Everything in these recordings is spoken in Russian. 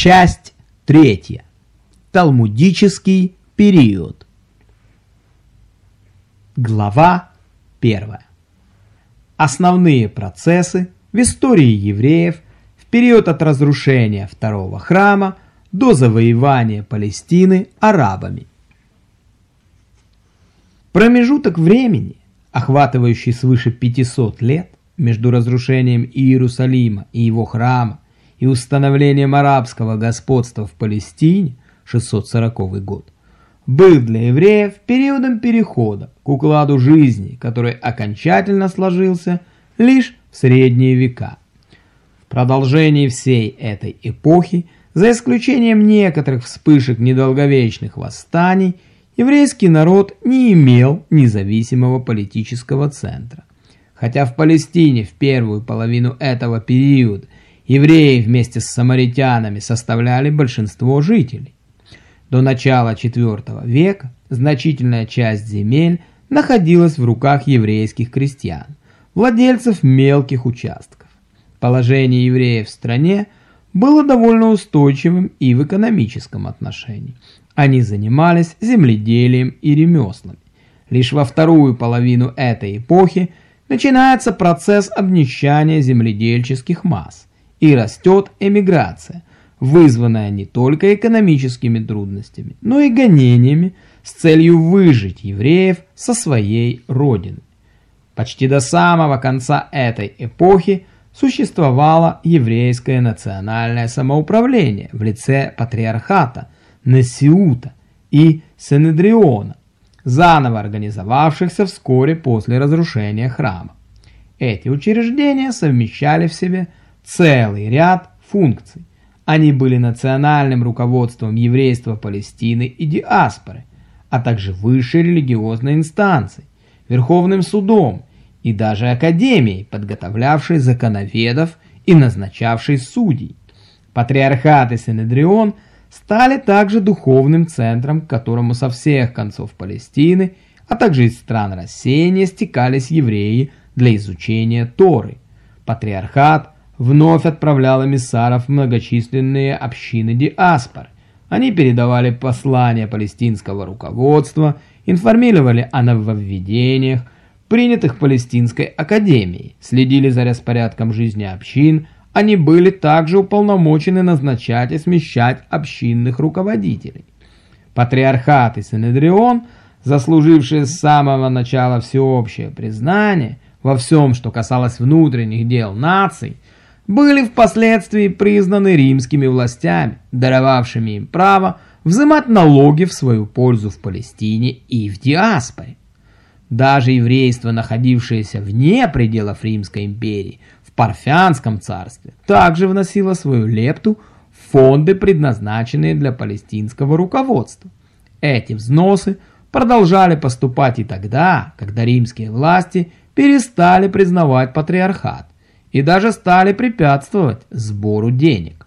Часть третья. Талмудический период. Глава первая. Основные процессы в истории евреев в период от разрушения второго храма до завоевания Палестины арабами. Промежуток времени, охватывающий свыше 500 лет между разрушением Иерусалима и его храма и установлением арабского господства в Палестине 640 год, был для евреев периодом перехода к укладу жизни, который окончательно сложился лишь в средние века. В продолжении всей этой эпохи, за исключением некоторых вспышек недолговечных восстаний, еврейский народ не имел независимого политического центра. Хотя в Палестине в первую половину этого периода Евреи вместе с самаритянами составляли большинство жителей. До начала IV века значительная часть земель находилась в руках еврейских крестьян, владельцев мелких участков. Положение евреев в стране было довольно устойчивым и в экономическом отношении. Они занимались земледелием и ремеслами. Лишь во вторую половину этой эпохи начинается процесс обнищания земледельческих масс и растет эмиграция, вызванная не только экономическими трудностями, но и гонениями с целью выжить евреев со своей родины. Почти до самого конца этой эпохи существовало еврейское национальное самоуправление в лице патриархата, Несиута и Сенедриона, заново организовавшихся вскоре после разрушения храма. Эти учреждения совмещали в себе целый ряд функций. Они были национальным руководством еврейства Палестины и диаспоры, а также высшей религиозной инстанцией, Верховным судом и даже академией, подготовлявшей законоведов и назначавшей судей. Патриархат и Синедрион стали также духовным центром, к которому со всех концов Палестины, а также из стран рассеяния стекались евреи для изучения Торы. Патриархат – вновь отправлял эмиссаров в многочисленные общины диаспор. Они передавали послания палестинского руководства, информировали о нововведениях, принятых Палестинской академией, следили за распорядком жизни общин, они были также уполномочены назначать и смещать общинных руководителей. Патриархат и Синедрион, заслужившие с самого начала всеобщее признание во всем, что касалось внутренних дел наций, были впоследствии признаны римскими властями, даровавшими им право взимать налоги в свою пользу в Палестине и в диаспоре. Даже еврейство, находившееся вне пределов Римской империи, в Парфянском царстве, также вносило свою лепту в фонды, предназначенные для палестинского руководства. Эти взносы продолжали поступать и тогда, когда римские власти перестали признавать патриархат и даже стали препятствовать сбору денег.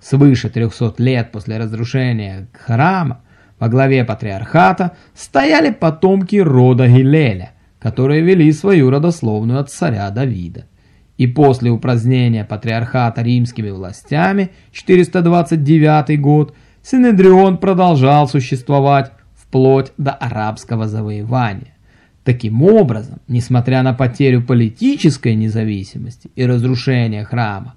Свыше 300 лет после разрушения храма во главе патриархата стояли потомки рода Гилеля, которые вели свою родословную от царя Давида. И после упразднения патриархата римскими властями 429 год Синедрион продолжал существовать вплоть до арабского завоевания. Таким образом, несмотря на потерю политической независимости и разрушение храма,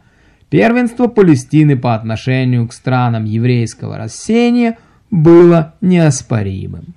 первенство Палестины по отношению к странам еврейского рассеяния было неоспоримым.